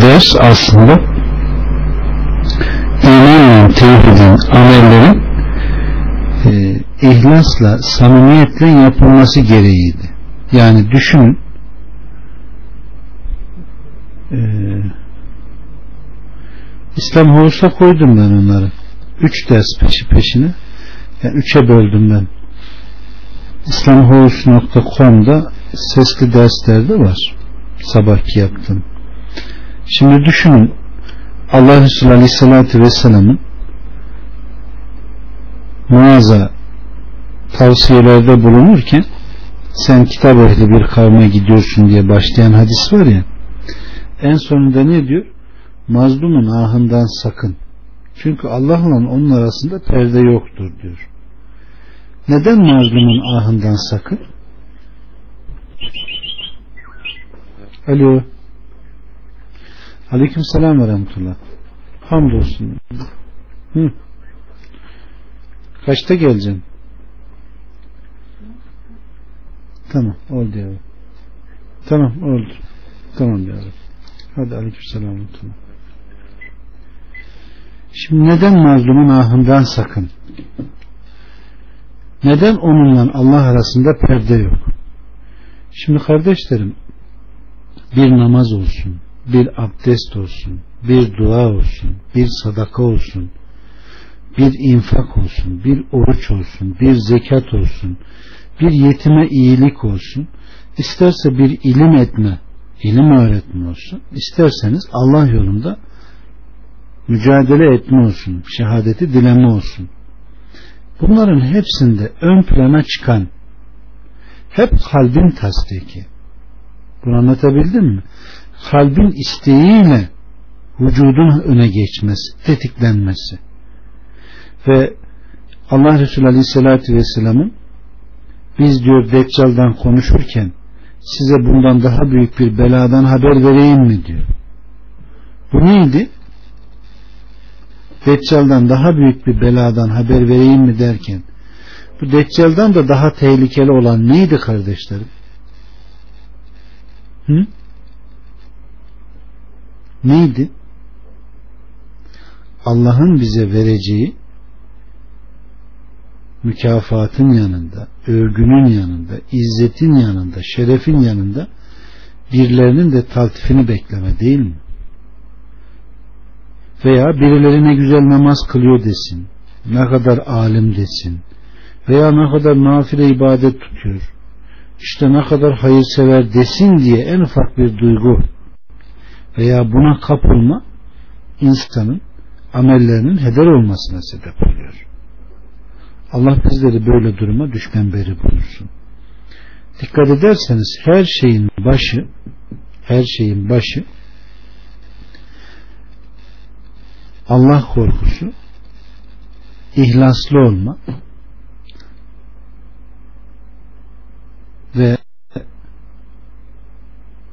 ders aslında imanla tevhidin amellerin e, ihlasla, samimiyetle yapılması gereğiydi. Yani düşünün e, İslam Horus'a koydum ben onları. Üç ders peşi peşine. Yani üçe böldüm ben. İslamhorus.com'da sesli derslerde var. Sabahki yaptım. Şimdi düşünün Allah Resulü Aleyhisselatü Vesselam'ın Muaz'a tavsiyelerde bulunurken sen kitap ehli bir kavme gidiyorsun diye başlayan hadis var ya en sonunda ne diyor? Mazlumun ahından sakın. Çünkü Allah'la onun arasında perde yoktur diyor. Neden mazlumun ahından sakın? Alo. Aleyküm selam ve rahmetullah. Hamdolsun. Hı. Kaçta geleceksin? Tamam oldu yavrum. Tamam oldu. Tamam yavrum. Hadi aleyküm selam. Şimdi neden mazlumun ahından sakın? Neden onunla Allah arasında perde yok? Şimdi kardeşlerim bir namaz olsun, bir abdest olsun, bir dua olsun, bir sadaka olsun, bir infak olsun, bir oruç olsun, bir zekat olsun, bir yetime iyilik olsun, isterse bir ilim etme, ilim öğretme olsun, isterseniz Allah yolunda mücadele etme olsun, şehadeti dileme olsun. Bunların hepsinde ön plana çıkan hep kalbin tasdiki. Bunu anlatabildim mi? Kalbin isteğiyle vücudun öne geçmesi, tetiklenmesi. Ve Allah Resulü Aleyhisselatü Vesselam'ın biz diyor Deccal'dan konuşurken size bundan daha büyük bir beladan haber vereyim mi diyor. Bu neydi? Deccal'dan daha büyük bir beladan haber vereyim mi derken bu Deccal'dan da daha tehlikeli olan neydi kardeşlerim? Hı? Neydi? Allah'ın bize vereceği mükafatın yanında, övgünün yanında, izzetin yanında, şerefin yanında birilerinin de taltifini bekleme değil mi? Veya birileri ne güzel namaz kılıyor desin, ne kadar alim desin, veya ne kadar nafile ibadet tutuyor, işte ne kadar hayırsever desin diye en ufak bir duygu veya buna kapılma insanın amellerinin heder olmasına sebep oluyor. Allah bizleri böyle duruma düşmen beri bulursun. Dikkat ederseniz her şeyin başı her şeyin başı Allah korkusu ihlaslı olma ve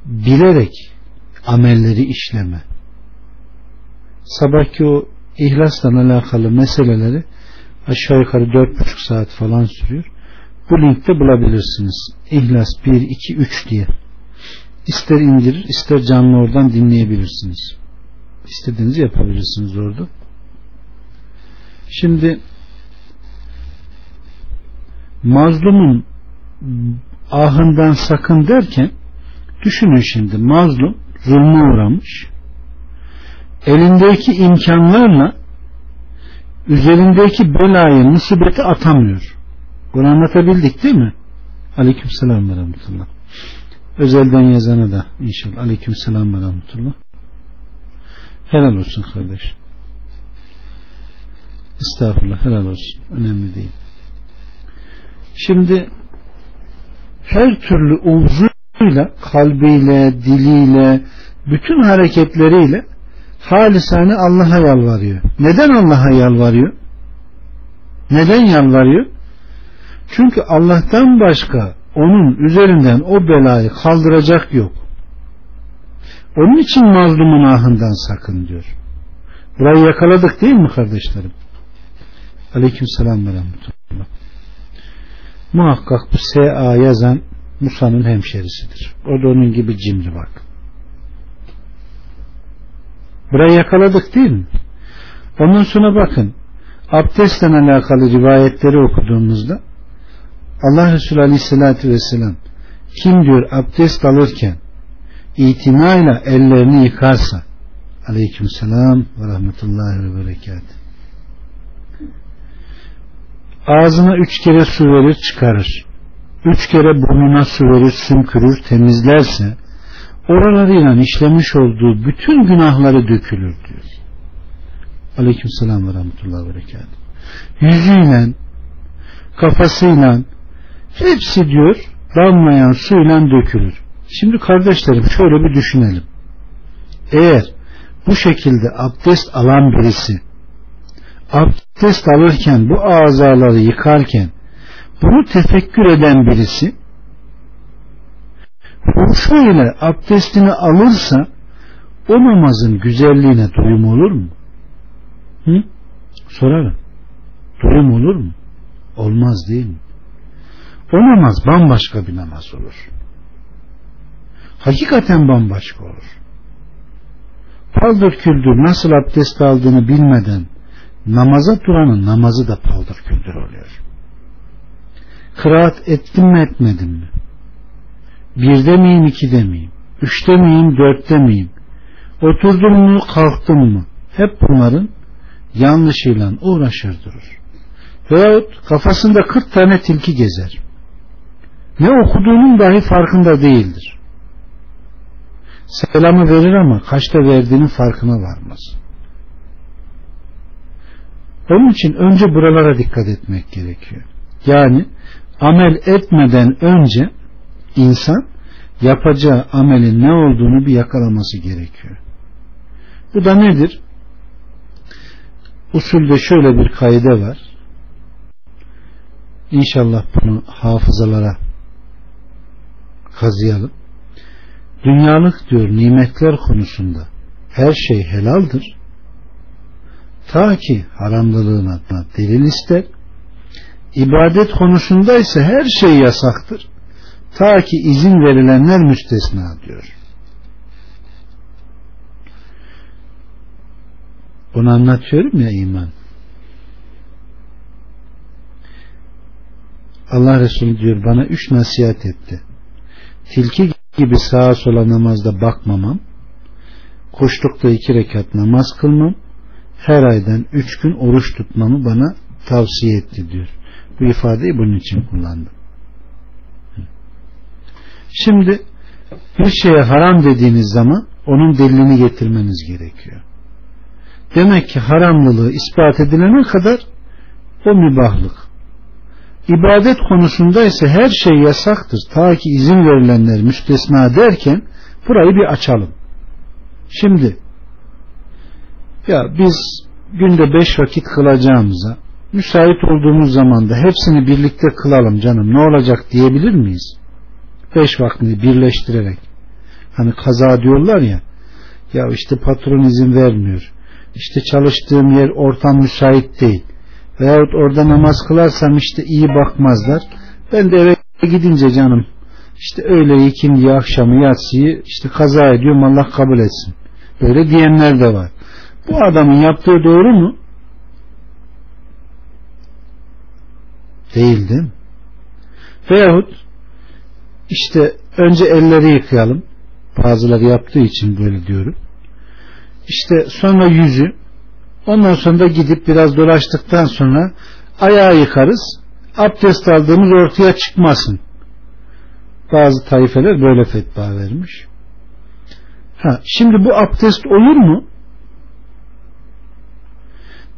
bilerek amelleri işleme. Sabahki o ihlasla alakalı meseleleri aşağı yukarı dört buçuk saat falan sürüyor. Bu linkte bulabilirsiniz. İhlas 1, 2, 3 diye. İster indirir ister canlı oradan dinleyebilirsiniz. İstediğinizi yapabilirsiniz orada. Şimdi mazlumun ahından sakın derken düşünün şimdi mazlum zulme uğramış. Elindeki imkanlarla üzerindeki belayı musibeti atamıyor. Bunu anlatabildik değil mi? Aleyküm selam ve rahmetullah. Özelden yazana da inşallah. Aleyküm selam ve rahmetullah. Helal olsun kardeş. Estağfurullah helal olsun. Önemli değil. Şimdi her türlü uzuyla, kalbiyle, diliyle, bütün hareketleriyle halisane Allah'a yalvarıyor. Neden Allah'a yalvarıyor? Neden yalvarıyor? Çünkü Allah'tan başka onun üzerinden o belayı kaldıracak yok. Onun için mazlumun ahından sakın diyor. Burayı yakaladık değil mi kardeşlerim? Aleyküm selam ve rahmetullah muhakkak bu S.A. yazan Musa'nın hemşerisidir. O da onun gibi cimri bak. Burayı yakaladık değil mi? Ondan sonra bakın abdestle alakalı rivayetleri okuduğumuzda Allah Resulü Aleyhisselatü Vesselam kim diyor abdest alırken itinayla ellerini yıkarsa aleyküm selam ve rahmetullahi ve berekat ağzına üç kere su verir çıkarır üç kere burnuna su verir sümkürür temizlerse oralarıyla işlemiş olduğu bütün günahları dökülür diyor. Aleyküm selam ve rahmetullahi ve yüzüyle kafasıyla hepsi diyor damlayan suyla dökülür. Şimdi kardeşlerim şöyle bir düşünelim. Eğer bu şekilde abdest alan birisi abdest alırken bu azaları yıkarken bunu tefekkür eden birisi bu şöyle abdestini alırsa o namazın güzelliğine duyum olur mu? Hı? Sorarım. Duyum olur mu? Olmaz değil mi? O namaz bambaşka bir namaz olur. Hakikaten bambaşka olur. Paldır küldür nasıl abdest aldığını bilmeden namaza duranın namazı da paldır küldür oluyor. Kıraat ettim mi etmedim mi? Birde miyim ikide miyim? Üçte miyim dörtte miyim? Oturdum mu kalktım mı? Hep bunların yanlışıyla uğraşır durur. Veyahut kafasında 40 tane tilki gezer. Ne okuduğunun dahi farkında değildir. Selamı verir ama kaçta verdiğinin farkına varmaz. Onun için önce buralara dikkat etmek gerekiyor. Yani amel etmeden önce insan yapacağı amelin ne olduğunu bir yakalaması gerekiyor. Bu da nedir? Usulde şöyle bir kaide var. İnşallah bunu hafızalara kazıyalım. Dünyalık diyor nimetler konusunda her şey helaldir. Ta ki haramlılığına delil ister. İbadet konusunda ise her şey yasaktır. Ta ki izin verilenler müstesna diyor. Bunu anlatıyorum ya iman. Allah Resulü diyor bana üç nasihat etti. Tilki gibi sağa sola namazda bakmamam, kuşlukta iki rekat namaz kılmam, her aydan üç gün oruç tutmamı bana tavsiye etti diyor. Bu ifadeyi bunun için kullandım. Şimdi bir şeye haram dediğiniz zaman onun delilini getirmeniz gerekiyor. Demek ki haramlılığı ispat edilene kadar o mübahlık. İbadet konusunda ise her şey yasaktır. Ta ki izin verilenler müstesna derken burayı bir açalım. Şimdi ya biz günde beş vakit kılacağımıza müsait olduğumuz zaman da hepsini birlikte kılalım canım. Ne olacak diyebilir miyiz? Beş vaktini birleştirerek. Hani kaza diyorlar ya ya işte patron izin vermiyor. İşte çalıştığım yer ortam müsait değil. Veyahut orada namaz kılarsam işte iyi bakmazlar. Ben de eve gidince canım işte öğle ikindi akşamı yatsıyı işte kaza ediyorum Allah kabul etsin. Böyle diyenler de var. Bu adamın yaptığı doğru mu değil değil mi veyahut işte önce elleri yıkayalım. Bazıları yaptığı için böyle diyorum. İşte sonra yüzü ondan sonra da gidip biraz dolaştıktan sonra ayağı yıkarız. Abdest aldığımız ortaya çıkmasın. Bazı tayfeler böyle fetva vermiş. Ha, şimdi bu abdest olur mu?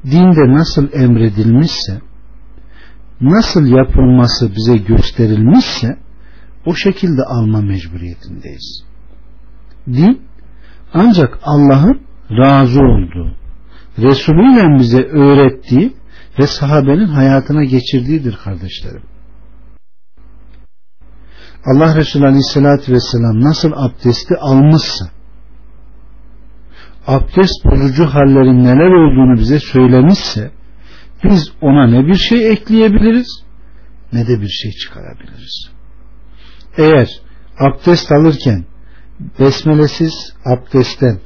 Dinde nasıl emredilmişse nasıl yapılması bize gösterilmişse o şekilde alma mecburiyetindeyiz. Din ancak Allah'ın razı olduğu, Resulüyle bize öğrettiği ve sahabenin hayatına geçirdiğidir kardeşlerim. Allah Resulü Aleyhisselatü Vesselam nasıl abdesti almışsa abdest bozucu hallerin neler olduğunu bize söylemişse biz ona ne bir şey ekleyebiliriz ne de bir şey çıkarabiliriz. Eğer abdest alırken besmelesiz abdestten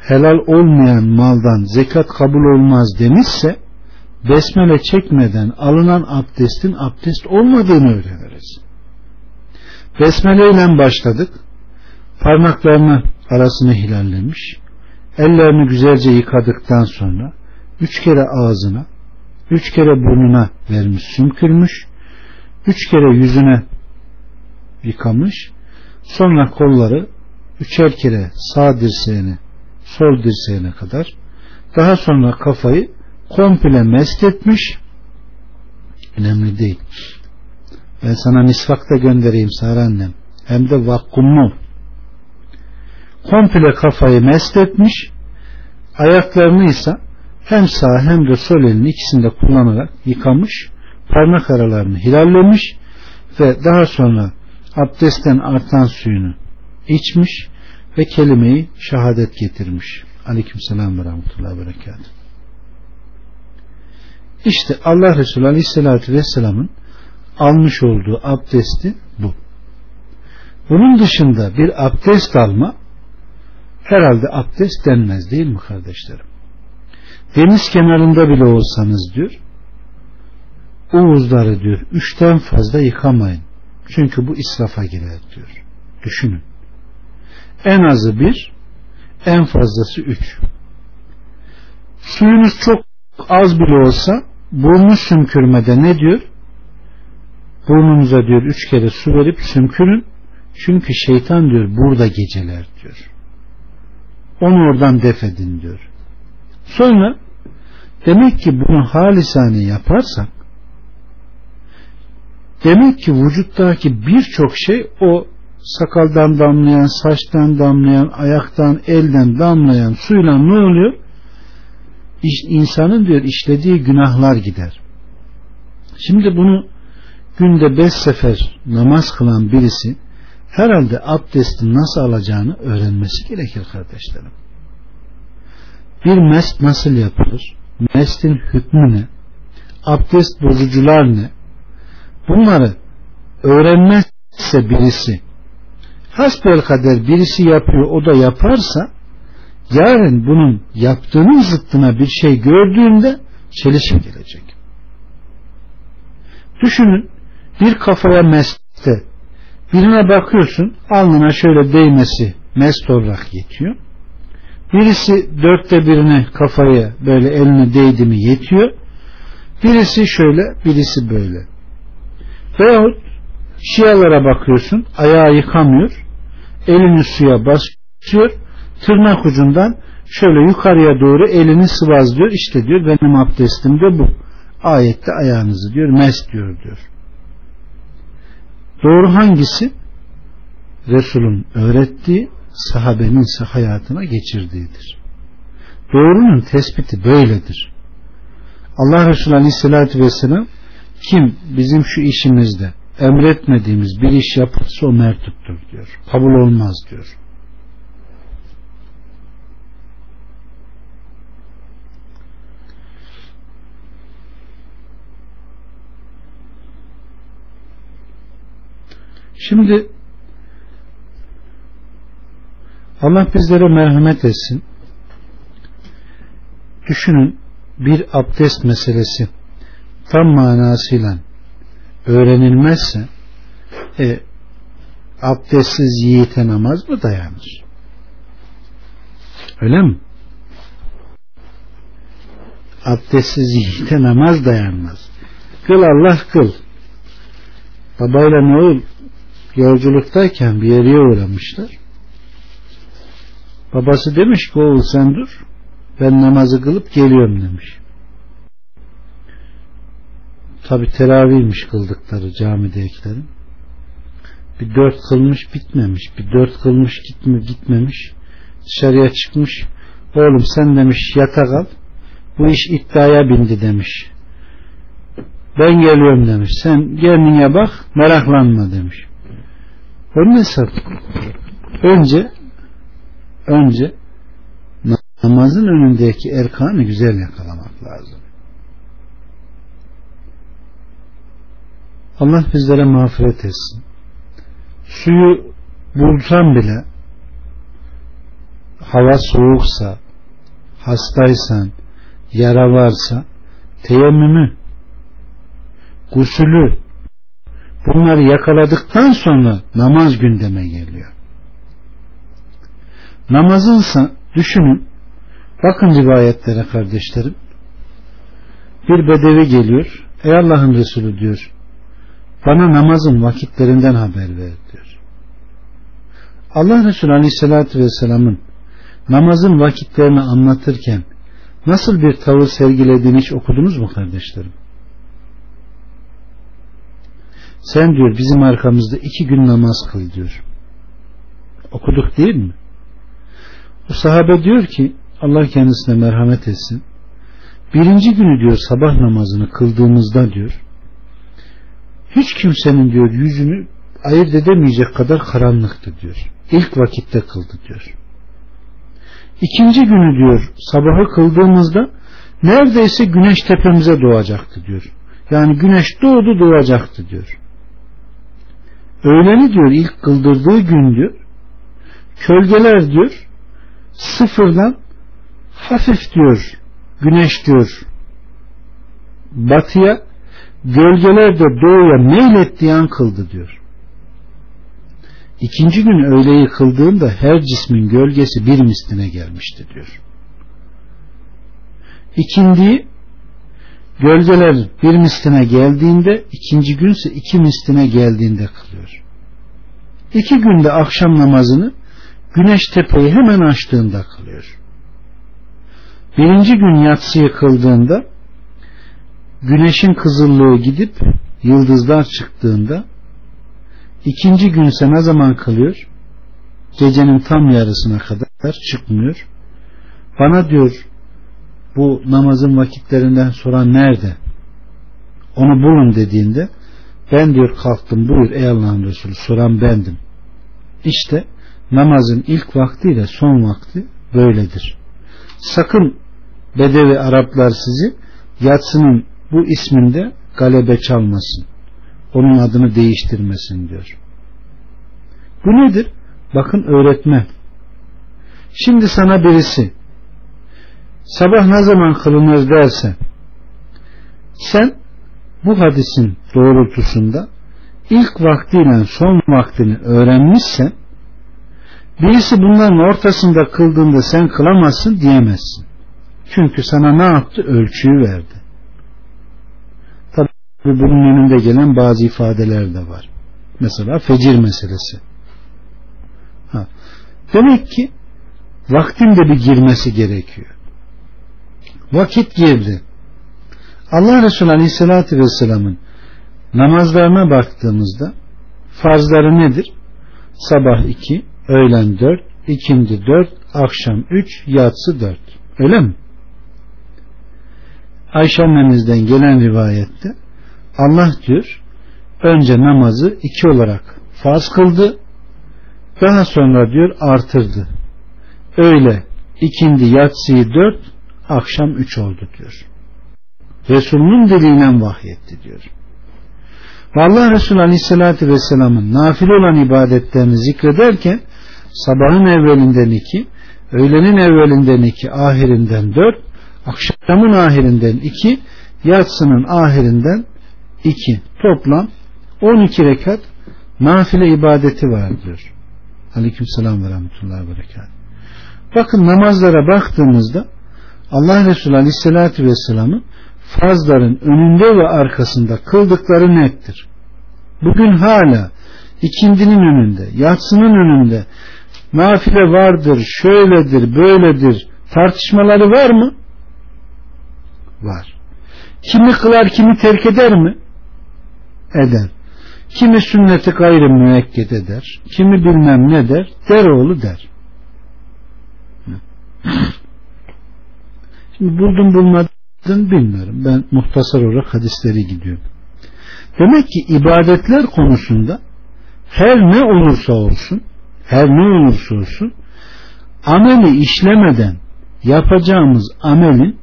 helal olmayan maldan zekat kabul olmaz demişse besmele çekmeden alınan abdestin abdest olmadığını öğreniriz. Besmele başladık. Parmaklarını arasını hilallemiş. Ellerini güzelce yıkadıktan sonra üç kere ağzına, üç kere burnuna vermiş, sümkürmüş, üç kere yüzüne yıkamış, sonra kolları üçer kere sağ dirseğine, sol dirseğine kadar, daha sonra kafayı komple mest etmiş, önemli değil. Ben sana misvak da göndereyim Sara annem. Hem de vakkumlu. Komple kafayı mest etmiş, ayaklarını ise hem sağ hem de sol elini ikisini de kullanarak yıkamış, parmak aralarını hilallemiş ve daha sonra abdestten artan suyunu içmiş ve kelimeyi şehadet getirmiş. Aleyküm selam ve rahmetullahi ve berekatuhu. İşte Allah Resulü Aleyhisselatü Vesselam'ın almış olduğu abdesti bu. Bunun dışında bir abdest alma herhalde abdest denmez değil mi kardeşlerim? Deniz kenarında bile olsanız diyor Uğuzları diyor üçten fazla yıkamayın. Çünkü bu israfa girer diyor. Düşünün. En azı bir, en fazlası üç. Suyunuz çok az bile olsa burnu sümkürmede ne diyor? Burnunuza diyor üç kere su verip sümkürün. Çünkü şeytan diyor burada geceler diyor. Onu oradan def edin diyor. Sonra demek ki bunu halisane yaparsak demek ki vücuttaki birçok şey o sakaldan damlayan, saçtan damlayan, ayaktan, elden damlayan suyla ne oluyor? İş, insanın diyor işlediği günahlar gider. Şimdi bunu günde beş sefer namaz kılan birisi herhalde abdestin nasıl alacağını öğrenmesi gerekir kardeşlerim. Bir mest nasıl yapılır? Mestin hükmü ne? Abdest bozucular ne? Bunları öğrenmezse birisi hasbel kader birisi yapıyor o da yaparsa yarın bunun yaptığının zıttına bir şey gördüğünde çelişki gelecek. Düşünün bir kafaya meste birine bakıyorsun alnına şöyle değmesi mest olarak yetiyor. Birisi dörtte birine kafaya böyle eline değdi mi yetiyor. Birisi şöyle birisi böyle. Veyahut şialara bakıyorsun ayağı yıkamıyor elini suya basıyor tırnak ucundan şöyle yukarıya doğru elini sıvazlıyor işte diyor benim abdestim de bu ayette ayağınızı diyor mes diyor diyor doğru hangisi Resul'ün öğrettiği sahabenin hayatına geçirdiğidir doğrunun tespiti böyledir Allah Resulü Aleyhisselatü Vesselam kim bizim şu işimizde emretmediğimiz bir iş yapılsa o mertuttur diyor. Kabul olmaz diyor. Şimdi Allah bizlere merhamet etsin. Düşünün bir abdest meselesi tam manasıyla öğrenilmezse e, abdestsiz yiğite namaz mı dayanır? Öyle mi? Abdestsiz yiğite namaz dayanmaz. Kıl Allah kıl. Babayla oğul yolculuktayken bir yere uğramışlar. Babası demiş ki oğul sen dur ben namazı kılıp geliyorum demiş. Tabi teravihmiş kıldıkları camidekilerin. Bir dört kılmış bitmemiş. Bir dört kılmış gitme, gitmemiş. Dışarıya çıkmış. Oğlum sen demiş yata kal. Bu iş iddiaya bindi demiş. Ben geliyorum demiş. Sen kendine bak meraklanma demiş. Onun hesap. Önce önce namazın önündeki erkanı güzel yakalamak lazım. Allah bizlere mağfiret etsin. Suyu bulsam bile hava soğuksa, hastaysan, yara varsa teyemmümü, gusülü bunları yakaladıktan sonra namaz gündeme geliyor. Namazınsa düşünün bakın rivayetlere kardeşlerim bir bedevi geliyor ey Allah'ın Resulü diyor bana namazın vakitlerinden haber ver diyor. Allah Resulü Aleyhisselatü Vesselam'ın namazın vakitlerini anlatırken nasıl bir tavır sergilediğini hiç okudunuz mu kardeşlerim? Sen diyor bizim arkamızda iki gün namaz kıl diyor. Okuduk değil mi? Bu sahabe diyor ki Allah kendisine merhamet etsin. Birinci günü diyor sabah namazını kıldığımızda diyor hiç kimsenin diyor yüzünü ayırt edemeyecek kadar karanlıktı diyor. İlk vakitte kıldı diyor. İkinci günü diyor sabahı kıldığımızda neredeyse güneş tepemize doğacaktı diyor. Yani güneş doğdu doğacaktı diyor. Öğleni diyor ilk kıldırdığı gün kölgeler diyor sıfırdan hafif diyor güneş diyor batıya gölgeler de doğuya meylettiği an kıldı diyor. İkinci gün öğleyi kıldığında her cismin gölgesi bir misline gelmişti diyor. İkindiyi gölgeler bir misline geldiğinde ikinci günse iki misline geldiğinde kılıyor. İki günde akşam namazını güneş tepeyi hemen açtığında kılıyor. Birinci gün yatsıyı kıldığında güneşin kızıllığı gidip yıldızlar çıktığında ikinci günse ne zaman kılıyor? Gecenin tam yarısına kadar çıkmıyor. Bana diyor bu namazın vakitlerinden sonra nerede? Onu bulun dediğinde ben diyor kalktım buyur ey Allah'ın Resulü soran bendim. İşte namazın ilk vaktiyle son vakti böyledir. Sakın Bedevi Araplar sizi yatsının bu isminde galebe çalmasın. Onun adını değiştirmesin diyor. Bu nedir? Bakın öğretme. Şimdi sana birisi sabah ne zaman kılınır derse sen bu hadisin doğrultusunda ilk vaktiyle son vaktini öğrenmişsen birisi bunların ortasında kıldığında sen kılamazsın diyemezsin. Çünkü sana ne yaptı? Ölçüyü verdi. Tabi bunun önünde gelen bazı ifadeler de var. Mesela fecir meselesi. Ha. Demek ki vaktin de bir girmesi gerekiyor. Vakit girdi. Allah Resulü Aleyhisselatü Vesselam'ın namazlarına baktığımızda farzları nedir? Sabah iki, öğlen dört, ikindi dört, akşam üç, yatsı dört. Öyle mi? Ayşe annemizden gelen rivayette Allah diyor önce namazı iki olarak farz kıldı daha sonra diyor artırdı. Öyle ikindi yatsıyı dört akşam üç oldu diyor. Resulünün diliyle vahyetti diyor. Ve Allah Resulü Aleyhisselatü Vesselam'ın nafile olan ibadetlerini zikrederken sabahın evvelinden iki, öğlenin evvelinden iki, ahirinden dört, akşamın ahirinden iki, yatsının ahirinden iki. Toplam 12 rekat nafile ibadeti var diyor. Aleyküm selam ve rahmetullahi ve. Bakın namazlara baktığımızda Allah Resulü Aleyhisselatü Vesselam'ın farzların önünde ve arkasında kıldıkları nettir. Bugün hala ikindinin önünde, yatsının önünde nafile vardır, şöyledir, böyledir tartışmaları var mı? Var. Kimi kılar, kimi terk eder mi? Eder. Kimi sünneti gayrı müekket eder, kimi bilmem ne der, der oğlu der. Şimdi buldum bulmadım bilmiyorum. Ben muhtasar olarak hadisleri gidiyorum. Demek ki ibadetler konusunda her ne olursa olsun her ne olursa olsun ameli işlemeden yapacağımız amelin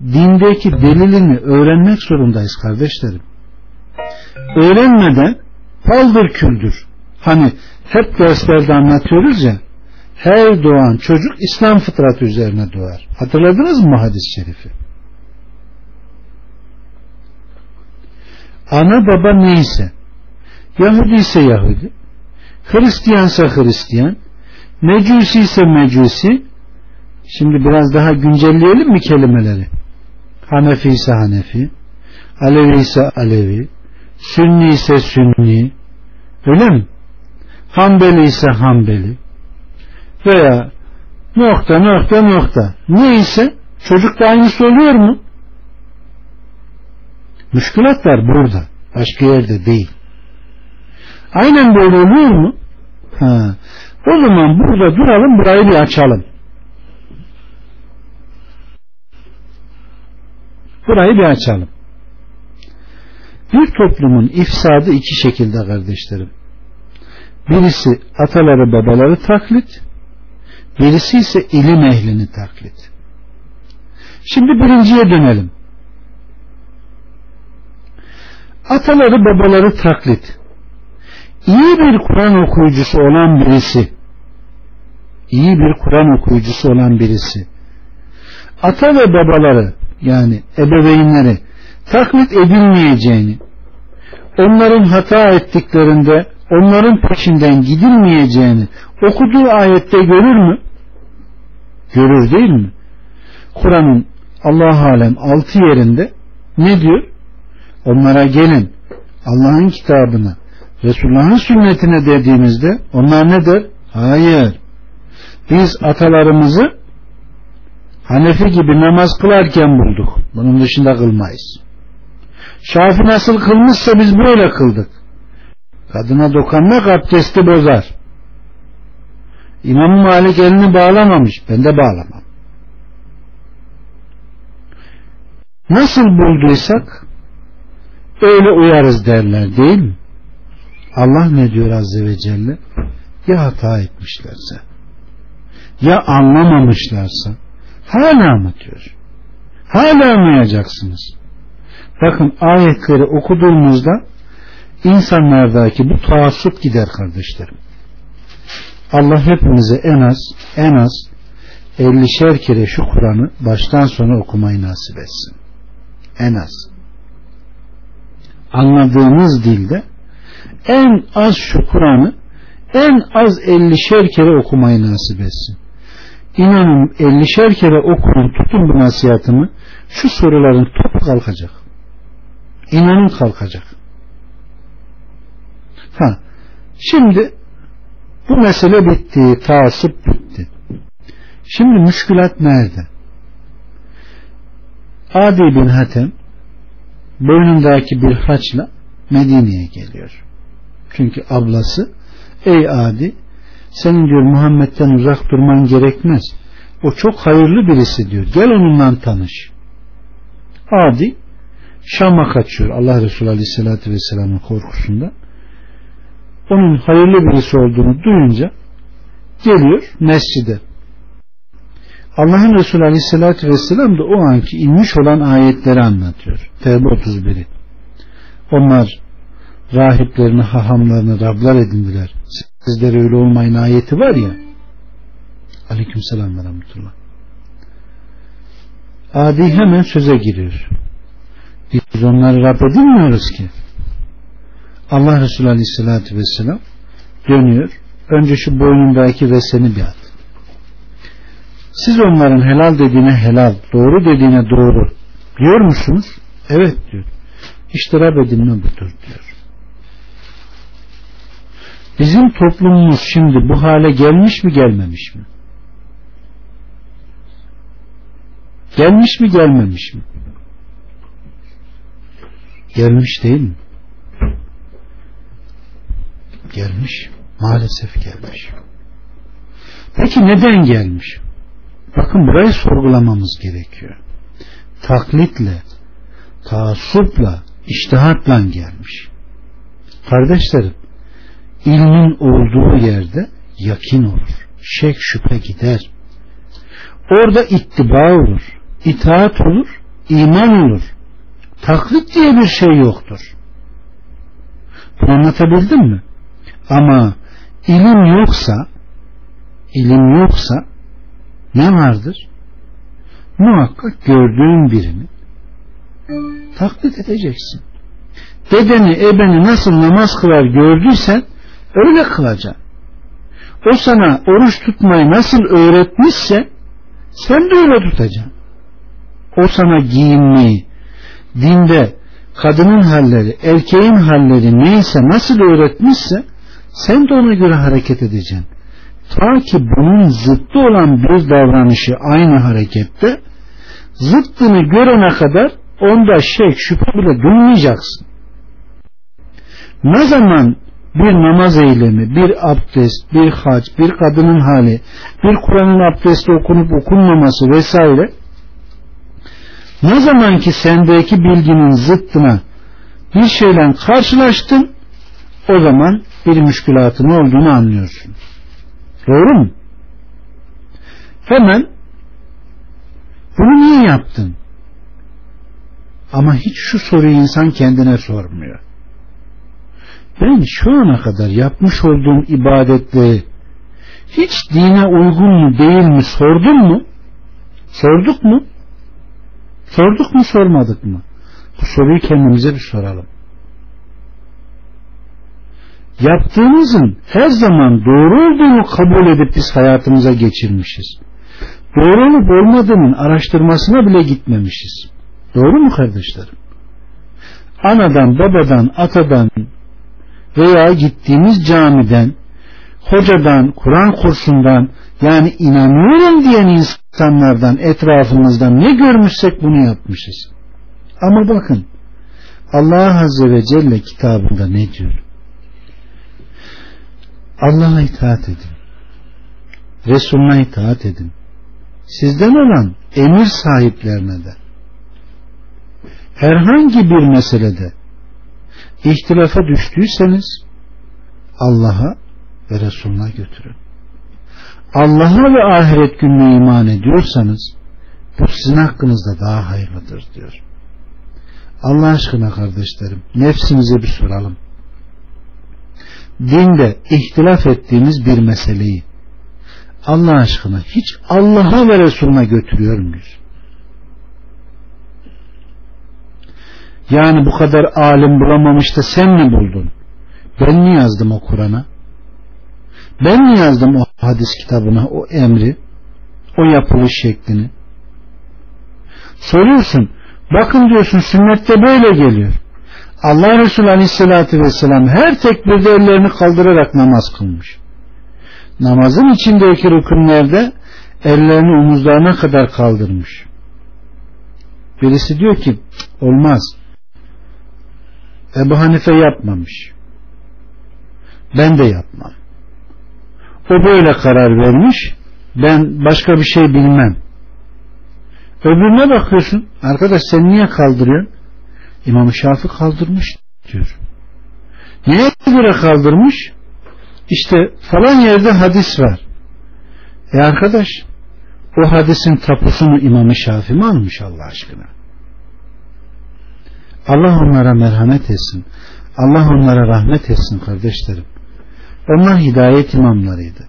dindeki delilini öğrenmek zorundayız kardeşlerim. Öğrenmeden paldır küldür. Hani hep derslerde anlatıyoruz ya her doğan çocuk İslam fıtratı üzerine doğar. Hatırladınız mı hadis-i şerifi? Ana baba neyse Yahudi ise Yahudi Hristiyansa Hristiyan Mecusi ise Mecusi şimdi biraz daha güncelleyelim mi kelimeleri Hanefi ise Hanefi Alevi ise Alevi Sünni ise Sünni öyle mi? Hanbeli ise Hanbeli veya nokta nokta nokta neyse çocuk da aynısı oluyor mu? Müşkülatlar burada. Başka yerde değil. Aynen böyle oluyor mu? Ha. O zaman burada duralım burayı bir açalım. Burayı bir açalım. Bir toplumun ifsadı iki şekilde kardeşlerim. Birisi ataları babaları taklit, birisi ise ilim ehlini taklit. Şimdi birinciye dönelim. Ataları babaları taklit. İyi bir Kur'an okuyucusu olan birisi, iyi bir Kur'an okuyucusu olan birisi, ata ve babaları yani ebeveynleri taklit edilmeyeceğini, onların hata ettiklerinde onların peşinden gidilmeyeceğini okuduğu ayette görür mü? Görür değil mi? Kur'an'ın Allah alem altı yerinde ne diyor? Onlara gelin Allah'ın kitabına Resulullah'ın sünnetine dediğimizde onlar ne der? Hayır. Biz atalarımızı Hanefi gibi namaz kılarken bulduk. Bunun dışında kılmayız. Şafi nasıl kılmışsa biz böyle kıldık. Kadına dokanmak abdesti bozar. İmam Malik elini bağlamamış. Ben de bağlamam. Nasıl bulduysak öyle uyarız derler değil mi? Allah ne diyor Azze ve Celle? Ya hata etmişlerse ya anlamamışlarsa hala mı diyor? Hala anlayacaksınız. Bakın ayetleri okuduğumuzda insanlardaki bu taassup gider kardeşlerim. Allah hepimize en az en az 50'şer kere şu Kur'an'ı baştan sona okumayı nasip etsin. En az. Anladığımız dilde en az şu Kur'an'ı en az 50'şer kere okumayı nasip etsin. İnanın 50'şer kere okuyun tutun bu nasihatımı şu soruların topu kalkacak. İnanın kalkacak. Ha, şimdi bu mesele bitti, taasip bitti. Şimdi müşkülat nerede? Adi bin Hatem boynundaki bir haçla Medine'ye geliyor. Çünkü ablası ey Adi senin diyor Muhammed'den uzak durman gerekmez. O çok hayırlı birisi diyor. Gel onunla tanış. Adi Şam'a kaçıyor Allah Resulü Aleyhisselatü Vesselam'ın korkusunda. Onun hayırlı birisi olduğunu duyunca geliyor mescide. Allah'ın Resulü Aleyhisselatü Vesselam da o anki inmiş olan ayetleri anlatıyor. Tevbe 31'i. Onlar rahiplerini, hahamlarını Rablar edindiler. Sizlere öyle olmayın ayeti var ya. Aleyküm selam ve rahmetullah. Adi hemen söze giriyor. Biz onları Rab edinmiyoruz ki. Allah Resulü Aleyhisselatü Vesselam dönüyor. Önce şu boynundaki reseni bir at. Siz onların helal dediğine helal, doğru dediğine doğru diyor musunuz? Evet diyor. İşte Rab edinme budur diyor. Bizim toplumumuz şimdi bu hale gelmiş mi gelmemiş mi? Gelmiş mi gelmemiş mi? Gelmiş değil mi? Gelmiş. Maalesef gelmiş. Peki neden gelmiş? Bakın burayı sorgulamamız gerekiyor. Taklitle, taassupla, iştihatla gelmiş. Kardeşlerim, ilmin olduğu yerde yakin olur. Şek şüphe gider. Orada ittiba olur. itaat olur. iman olur. Taklit diye bir şey yoktur. Bunu anlatabildim mi? Ama ilim yoksa ilim yoksa ne vardır? Muhakkak gördüğün birini taklit edeceksin. Dedeni, ebeni nasıl namaz kılar gördüysen öyle kılacaksın. O sana oruç tutmayı nasıl öğretmişse sen de öyle tutacaksın. O sana giyinmeyi, dinde kadının halleri, erkeğin halleri neyse nasıl öğretmişse sen de ona göre hareket edeceksin. Ta ki bunun zıttı olan bir davranışı aynı harekette zıttını görene kadar onda şek şüphe bile duymayacaksın. Ne zaman bir namaz eylemi, bir abdest, bir hac, bir kadının hali, bir Kur'an'ın abdesti okunup okunmaması vesaire ne zaman ki sendeki bilginin zıttına bir şeyle karşılaştın o zaman bir müşkülatın olduğunu anlıyorsun. Doğru mu? Hemen bunu niye yaptın? Ama hiç şu soruyu insan kendine sormuyor. Ben şu ana kadar yapmış olduğum ibadetleri hiç dine uygun mu değil mi sordun mu? Sorduk mu? Sorduk mu sormadık mı? Bu soruyu kendimize bir soralım. Yaptığımızın her zaman doğru olduğunu kabul edip biz hayatımıza geçirmişiz. Doğru olup olmadığının araştırmasına bile gitmemişiz. Doğru mu kardeşlerim? Anadan, babadan, atadan veya gittiğimiz camiden, hocadan, Kur'an kursundan yani inanıyorum diyen insanlardan etrafımızdan ne görmüşsek bunu yapmışız. Ama bakın Allah Azze ve Celle kitabında ne diyor? Allah'a itaat edin. Resuluna itaat edin. Sizden olan emir sahiplerine de herhangi bir meselede ihtilafa düştüyseniz Allah'a ve Resuluna götürün. Allah'a ve ahiret gününe iman ediyorsanız bu sizin hakkınızda daha hayırlıdır diyor. Allah aşkına kardeşlerim nefsimize bir soralım. Dinde ihtilaf ettiğimiz bir meseleyi Allah aşkına hiç Allah'a ve Resulüne götürüyor muyuz? Yani bu kadar alim bulamamış da sen mi buldun? Ben mi yazdım o Kur'an'a? Ben mi yazdım o hadis kitabına o emri? O yapılış şeklini? Soruyorsun. Bakın diyorsun sünnette böyle geliyor. Allah Resulü Aleyhisselatü Vesselam her tekbirde ellerini kaldırarak namaz kılmış. Namazın içindeki rükünlerde ellerini omuzlarına kadar kaldırmış. Birisi diyor ki olmaz. Ebu Hanife yapmamış. Ben de yapmam. O böyle karar vermiş. Ben başka bir şey bilmem. Öbürüne bakıyorsun. Arkadaş sen niye kaldırıyorsun? İmam Şafi kaldırmış diyor. Neye göre kaldırmış? İşte falan yerde hadis var. E arkadaş o hadisin tapusunu İmam Şafi mi almış Allah aşkına? Allah onlara merhamet etsin. Allah onlara rahmet etsin kardeşlerim. Onlar hidayet imamlarıydı.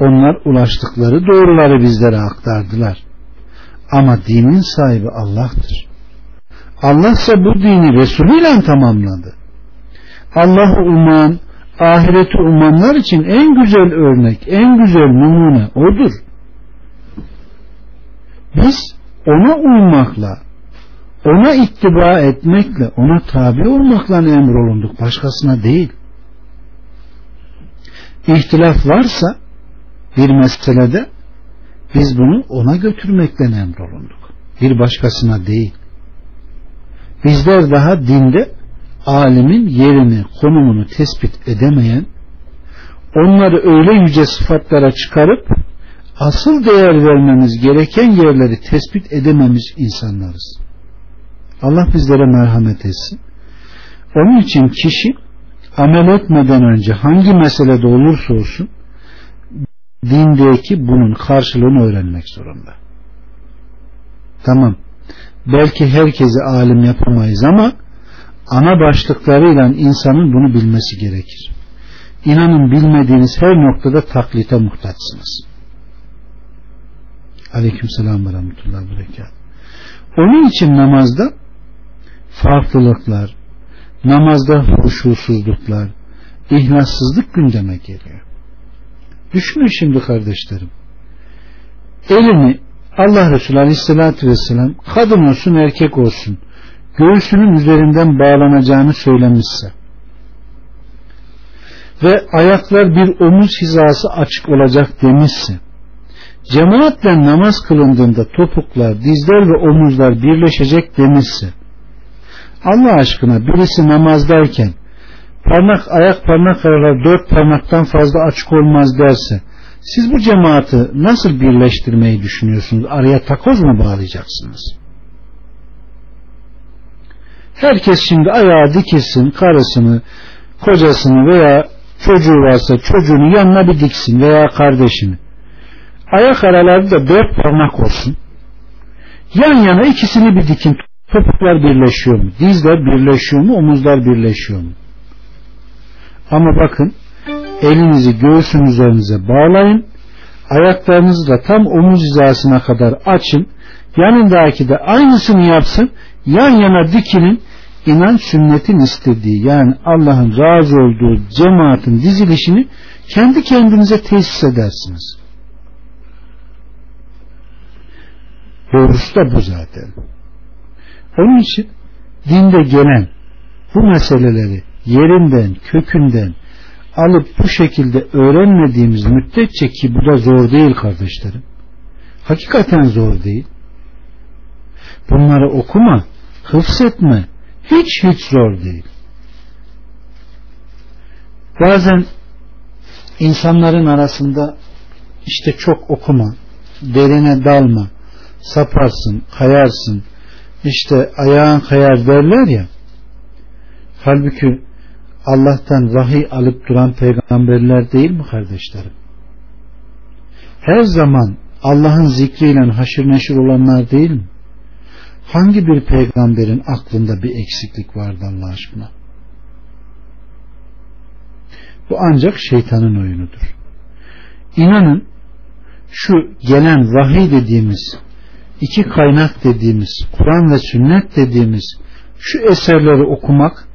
Onlar ulaştıkları doğruları bizlere aktardılar. Ama dinin sahibi Allah'tır. Allah ise bu dini Resulü ile tamamladı. Allah'ı uman, ahireti umanlar için en güzel örnek, en güzel numune odur. Biz ona uymakla, ona ittiba etmekle, ona tabi olmakla emrolunduk. Başkasına değil. İhtilaf varsa bir meselede biz bunu ona götürmekle emrolunduk. Bir başkasına değil. Bizler daha dinde alimin yerini, konumunu tespit edemeyen, onları öyle yüce sıfatlara çıkarıp asıl değer vermemiz gereken yerleri tespit edememiş insanlarız. Allah bizlere merhamet etsin. Onun için kişi amel etmeden önce hangi meselede olursa olsun dindeki bunun karşılığını öğrenmek zorunda. Tamam. Belki herkesi alim yapamayız ama ana başlıklarıyla insanın bunu bilmesi gerekir. inanın bilmediğiniz her noktada taklite muhtaçsınız. Aleyküm selam ve rahmetullahi berekat. Onun için namazda farklılıklar, namazda huşusuzluklar, ihlassızlık gündeme geliyor. Düşünün şimdi kardeşlerim. Elini Allah Resulü Aleyhisselatü Vesselam kadın olsun erkek olsun göğsünün üzerinden bağlanacağını söylemişse ve ayaklar bir omuz hizası açık olacak demişse cemaatle namaz kılındığında topuklar, dizler ve omuzlar birleşecek demişse Allah aşkına birisi namazdayken parmak ayak parmak araları dört parmaktan fazla açık olmaz derse siz bu cemaati nasıl birleştirmeyi düşünüyorsunuz? Araya takoz mu bağlayacaksınız? Herkes şimdi ayağı dikilsin, karısını, kocasını veya çocuğu varsa çocuğunu yanına bir diksin veya kardeşini. Ayak araları da dört parmak olsun. Yan yana ikisini bir dikin. Topuklar birleşiyor mu? Dizler birleşiyor mu? Omuzlar birleşiyor mu? Ama bakın elinizi göğsün üzerinize bağlayın. Ayaklarınızı da tam omuz hizasına kadar açın. Yanındaki de aynısını yapsın. Yan yana dikinin. İnan sünnetin istediği yani Allah'ın razı olduğu cemaatin dizilişini kendi kendinize tesis edersiniz. Doğrusu da bu zaten. Onun için dinde gelen bu meseleleri yerinden, kökünden alıp bu şekilde öğrenmediğimiz müddetçe ki bu da zor değil kardeşlerim. Hakikaten zor değil. Bunları okuma, hıfzetme hiç hiç zor değil. Bazen insanların arasında işte çok okuma, derine dalma, saparsın, kayarsın, işte ayağın kayar derler ya. Halbuki Allah'tan vahiy alıp duran peygamberler değil mi kardeşlerim? Her zaman Allah'ın zikriyle haşır neşir olanlar değil mi? Hangi bir peygamberin aklında bir eksiklik vardı Allah aşkına? Bu ancak şeytanın oyunudur. İnanın şu gelen vahiy dediğimiz iki kaynak dediğimiz Kur'an ve sünnet dediğimiz şu eserleri okumak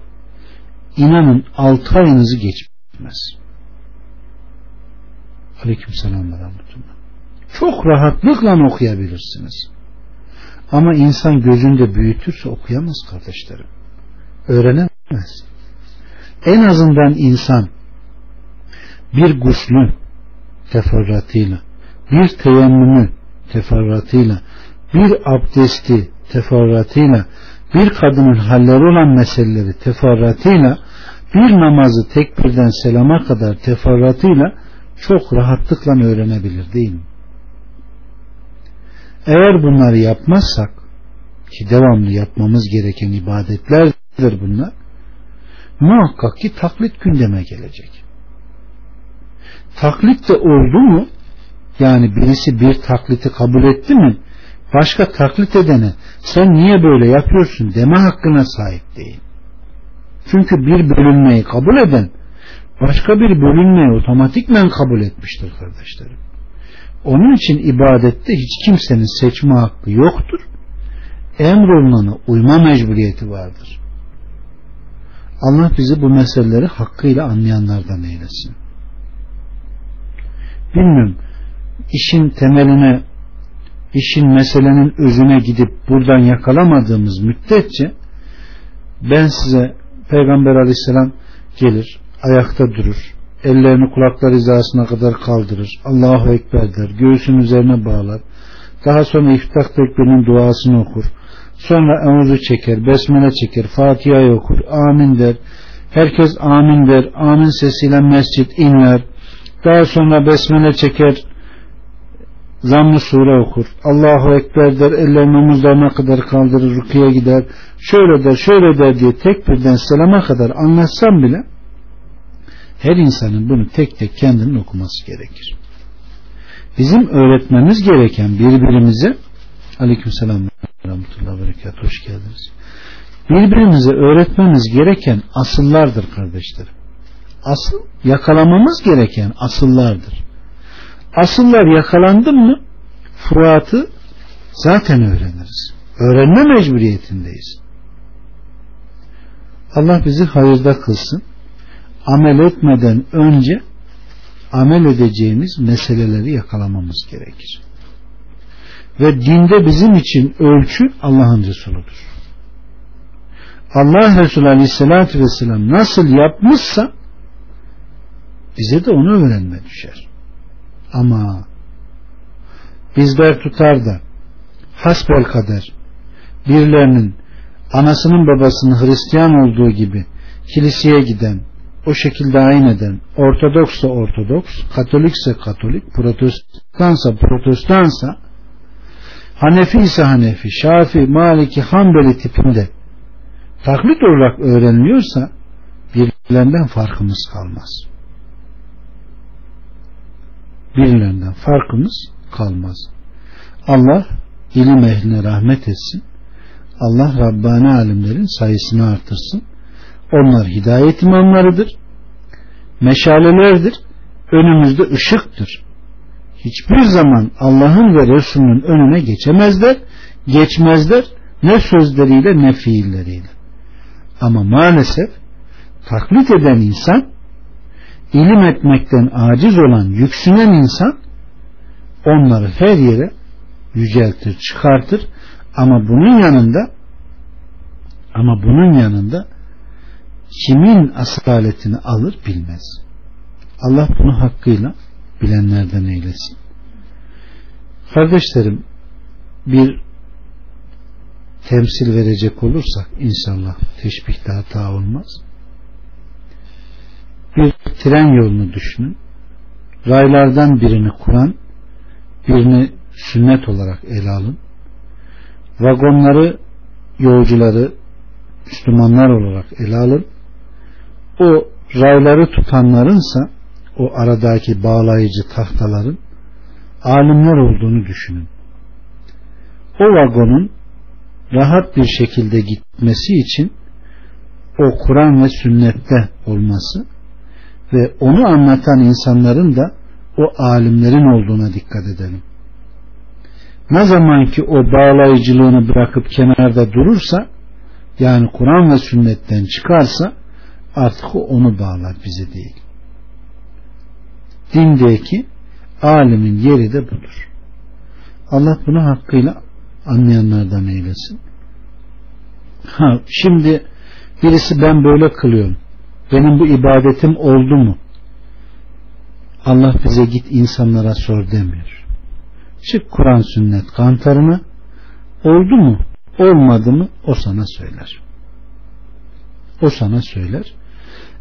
inanın altı ayınızı geçmez. Aleyküm selam ve. Çok rahatlıkla okuyabilirsiniz. Ama insan gözünde büyütürse okuyamaz kardeşlerim. Öğrenemez. En azından insan bir guslü teferruatıyla, bir teyemmümü teferruatıyla, bir abdesti teferruatıyla, bir kadının halleri olan meseleleri teferruatıyla, bir namazı tekbirden selama kadar teferruatıyla çok rahatlıkla öğrenebilir değil mi? Eğer bunları yapmazsak ki devamlı yapmamız gereken ibadetlerdir bunlar muhakkak ki taklit gündeme gelecek. Taklit de oldu mu yani birisi bir takliti kabul etti mi başka taklit edene sen niye böyle yapıyorsun deme hakkına sahip değil. Çünkü bir bölünmeyi kabul eden başka bir bölünmeyi otomatikmen kabul etmiştir kardeşlerim. Onun için ibadette hiç kimsenin seçme hakkı yoktur. Emrolunana uyma mecburiyeti vardır. Allah bizi bu meseleleri hakkıyla anlayanlardan eylesin. Bilmiyorum. işin temeline işin meselenin özüne gidip buradan yakalamadığımız müddetçe ben size Peygamber aleyhisselam gelir ayakta durur ellerini kulaklar hizasına kadar kaldırır. Allahu Ekber der. Göğsün üzerine bağlar. Daha sonra iftah tekbirinin duasını okur. Sonra emuzu çeker, besmele çeker, Fatiha'yı okur, amin der. Herkes amin der, amin sesiyle mescit inler. Daha sonra besmele çeker, zamm-ı sure okur. Allahu Ekber der, ellerini omuzlarına kadar kaldırır, rukiye gider. Şöyle der, şöyle der diye tekbirden selama kadar anlatsam bile her insanın bunu tek tek kendinin okuması gerekir. Bizim öğretmemiz gereken birbirimize aleykümselam ve rahmetullahi berekat hoş geldiniz. Birbirimize öğretmemiz gereken asıllardır kardeşlerim. Asıl yakalamamız gereken asıllardır. Asıllar yakalandı mı furuatı zaten öğreniriz. Öğrenme mecburiyetindeyiz. Allah bizi hayırda kılsın. Amel etmeden önce amel edeceğimiz meseleleri yakalamamız gerekir. Ve dinde bizim için ölçü Allah'ın Resuludur. Allah Resulü Aleyhisselatü Vesselam nasıl yapmışsa bize de onu öğrenme düşer. Ama bizler tutar da hasbel kader birilerinin anasının babasının Hristiyan olduğu gibi kiliseye giden, o şekilde ayin eden, Ortodoksa Ortodoks, Katolikse Katolik, Protestansa Protestansa, Hanefi ise Hanefi, Şafi, Maliki, Hanbeli tipinde taklit olarak öğreniliyorsa birilerinden farkımız kalmaz. Birilerinden farkımız kalmaz. Allah ilim ehline rahmet etsin. Allah Rabbani alimlerin sayısını artırsın. Onlar hidayet imamlarıdır. Meşalelerdir. Önümüzde ışıktır. Hiçbir zaman Allah'ın ve Resulünün önüne geçemezler. Geçmezler. Ne sözleriyle ne fiilleriyle. Ama maalesef taklit eden insan ilim etmekten aciz olan yüksünen insan onları her yere yüceltir, çıkartır ama bunun yanında ama bunun yanında kimin asaletini alır bilmez. Allah bunu hakkıyla bilenlerden eylesin. Kardeşlerim bir temsil verecek olursak inşallah teşbihte hata olmaz. Bir tren yolunu düşünün. Raylardan birini kuran birini sünnet olarak ele alın. Vagonları yolcuları Müslümanlar olarak ele alın. O rayları tutanlarınsa o aradaki bağlayıcı tahtaların alimler olduğunu düşünün. O vagonun rahat bir şekilde gitmesi için o Kur'an ve sünnette olması ve onu anlatan insanların da o alimlerin olduğuna dikkat edelim. Ne zaman ki o bağlayıcılığını bırakıp kenarda durursa yani Kur'an ve sünnetten çıkarsa artık onu bağlar bize değil. Dindeki alimin yeri de budur. Allah bunu hakkıyla anlayanlardan eylesin. Ha, şimdi birisi ben böyle kılıyorum. Benim bu ibadetim oldu mu? Allah bize git insanlara sor demiyor. Çık Kur'an sünnet kantarına oldu mu olmadı mı o sana söyler. O sana söyler.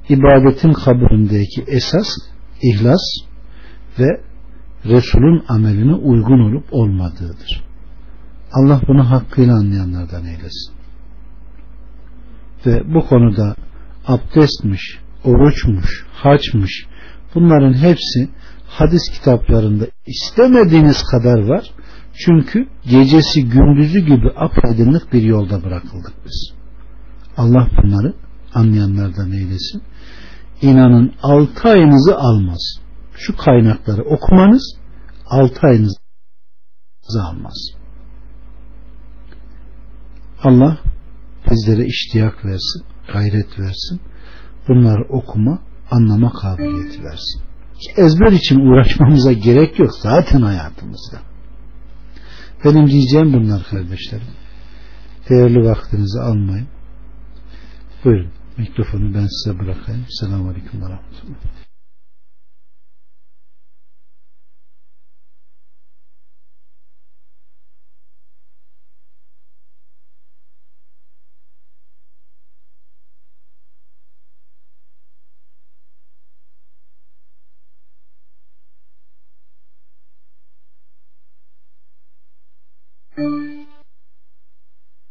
İbadetin kabulündeki esas ihlas ve Resul'ün ameline uygun olup olmadığıdır. Allah bunu hakkıyla anlayanlardan eylesin. Ve bu konuda abdestmiş, oruçmuş, haçmış bunların hepsi hadis kitaplarında istemediğiniz kadar var. Çünkü gecesi gündüzü gibi apaydınlık bir yolda bırakıldık biz. Allah bunları anlayanlardan eylesin. İnanın altı ayınızı almaz. Şu kaynakları okumanız altı ayınızı almaz. Allah bizlere iştiyak versin, gayret versin. Bunları okuma, anlama kabiliyeti versin. Ezber için uğraşmamıza gerek yok zaten hayatımızda. Benim diyeceğim bunlar kardeşlerim. Değerli vaktinizi almayın. Buyurun mikrofonu ben size bırakayım. Selamun Aleyküm ve Rahmetullah.